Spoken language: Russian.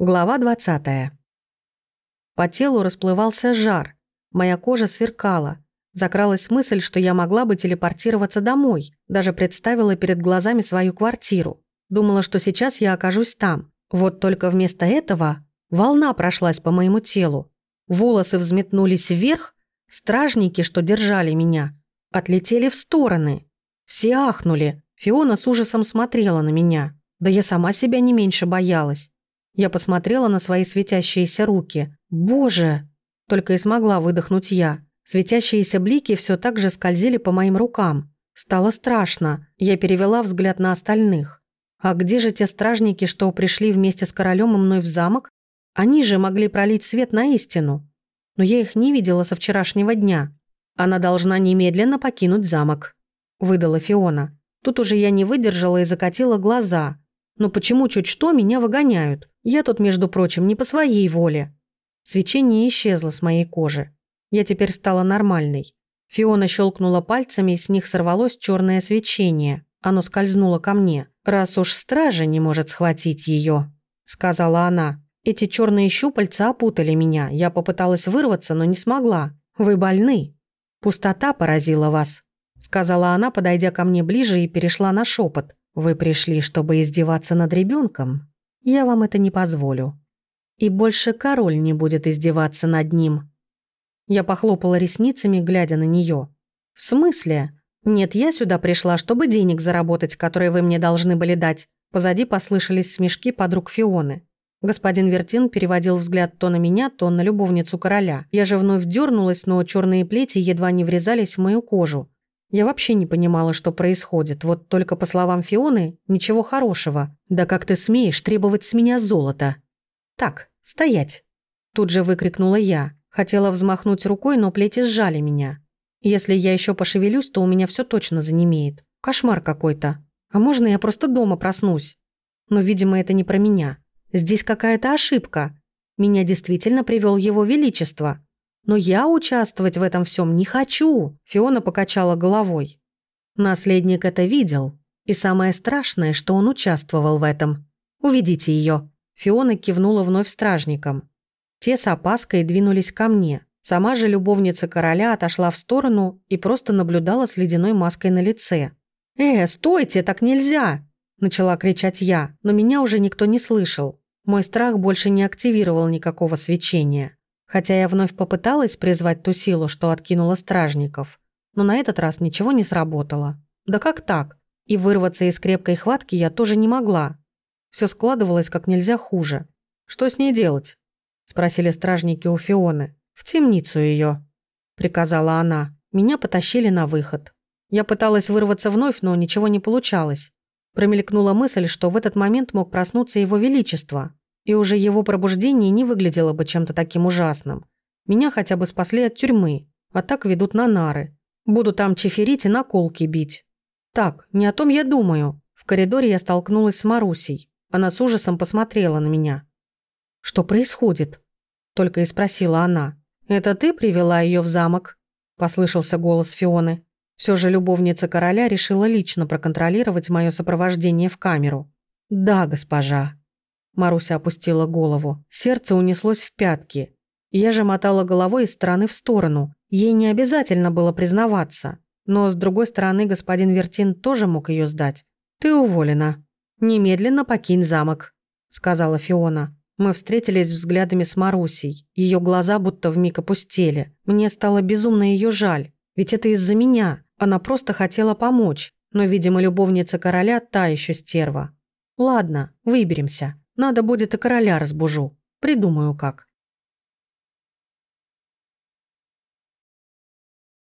Глава 20. По телу расплывался жар. Моя кожа сверкала. Закралась мысль, что я могла бы телепортироваться домой. Даже представила перед глазами свою квартиру. Думала, что сейчас я окажусь там. Вот только вместо этого волна прошлась по моему телу. Волосы взметнулись вверх, стражники, что держали меня, отлетели в стороны. Все ахнули. Фиона с ужасом смотрела на меня. Да я сама себя не меньше боялась. Я посмотрела на свои светящиеся руки. «Боже!» Только и смогла выдохнуть я. Светящиеся блики все так же скользили по моим рукам. Стало страшно. Я перевела взгляд на остальных. А где же те стражники, что пришли вместе с королем и мной в замок? Они же могли пролить свет на истину. Но я их не видела со вчерашнего дня. Она должна немедленно покинуть замок. Выдала Фиона. Тут уже я не выдержала и закатила глаза. Но почему чуть что меня выгоняют? Я тут, между прочим, не по своей воле. Свечение исчезло с моей кожи. Я теперь стала нормальной. Фиона щелкнула пальцами, и с них сорвалось черное свечение. Оно скользнуло ко мне. «Раз уж стража не может схватить ее, сказала она. «Эти черные щупальца опутали меня. Я попыталась вырваться, но не смогла. Вы больны. Пустота поразила вас», — сказала она, подойдя ко мне ближе и перешла на шепот. «Вы пришли, чтобы издеваться над ребенком? Я вам это не позволю. И больше король не будет издеваться над ним. Я похлопала ресницами, глядя на нее. В смысле? Нет, я сюда пришла, чтобы денег заработать, которые вы мне должны были дать. Позади послышались смешки подруг Фионы. Господин Вертин переводил взгляд то на меня, то на любовницу короля. Я же вновь дернулась, но черные плети едва не врезались в мою кожу. Я вообще не понимала, что происходит. Вот только по словам Фионы, ничего хорошего. Да как ты смеешь требовать с меня золота? Так, стоять. Тут же выкрикнула я. Хотела взмахнуть рукой, но плети сжали меня. Если я еще пошевелюсь, то у меня все точно занемеет. Кошмар какой-то. А можно я просто дома проснусь? Но, видимо, это не про меня. Здесь какая-то ошибка. Меня действительно привел его величество. Но я участвовать в этом всем не хочу», — Фиона покачала головой. Наследник это видел, и самое страшное, что он участвовал в этом. «Уведите ее. Фиона кивнула вновь стражникам. Те с опаской двинулись ко мне. Сама же любовница короля отошла в сторону и просто наблюдала с ледяной маской на лице. «Э, стойте, так нельзя!» – начала кричать я, но меня уже никто не слышал. Мой страх больше не активировал никакого свечения. Хотя я вновь попыталась призвать ту силу, что откинула стражников, но на этот раз ничего не сработало. Да как так? И вырваться из крепкой хватки я тоже не могла. Все складывалось как нельзя хуже. «Что с ней делать?» – спросили стражники у Фионы. «В темницу ее», – приказала она. Меня потащили на выход. Я пыталась вырваться вновь, но ничего не получалось. Промелькнула мысль, что в этот момент мог проснуться его величество, и уже его пробуждение не выглядело бы чем-то таким ужасным. Меня хотя бы спасли от тюрьмы, а так ведут на нары. Буду там чеферить и наколки бить. Так, не о том я думаю. В коридоре я столкнулась с Марусей. Она с ужасом посмотрела на меня. «Что происходит?» Только и спросила она. «Это ты привела ее в замок?» Послышался голос Фионы. Все же любовница короля решила лично проконтролировать мое сопровождение в камеру. «Да, госпожа», Маруся опустила голову. Сердце унеслось в пятки. Я же мотала головой из стороны в сторону. Ей не обязательно было признаваться. Но, с другой стороны, господин Вертин тоже мог ее сдать. «Ты уволена. Немедленно покинь замок», — сказала Фиона. Мы встретились взглядами с Марусей. Ее глаза будто вмиг опустели. Мне стало безумно ее жаль. Ведь это из-за меня. Она просто хотела помочь. Но, видимо, любовница короля та еще стерва. Ладно, выберемся. Надо будет и короля разбужу. Придумаю как.